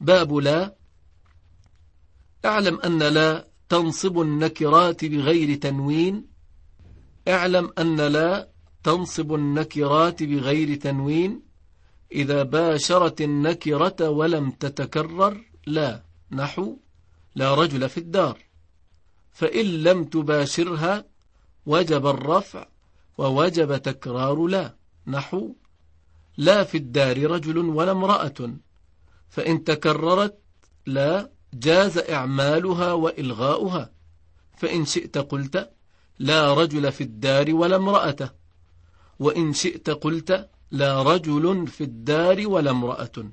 باب لا. اعلم أن لا تنصب النكرات بغير تنوين. اعلم أن لا تنصب النكرات بغير تنوين. إذا باشرت النكرة ولم تتكرر لا نحو لا رجل في الدار. فإن لم تباشرها وجب الرفع ووجب تكرار لا نحو لا في الدار رجل ولا امرأة. فإن تكررت لا جاز إعمالها وإلغاؤها. فإن شئت قلت لا رجل في الدار ولا امرأة. وإن شئت قلت لا رجل في الدار ولا امرأة.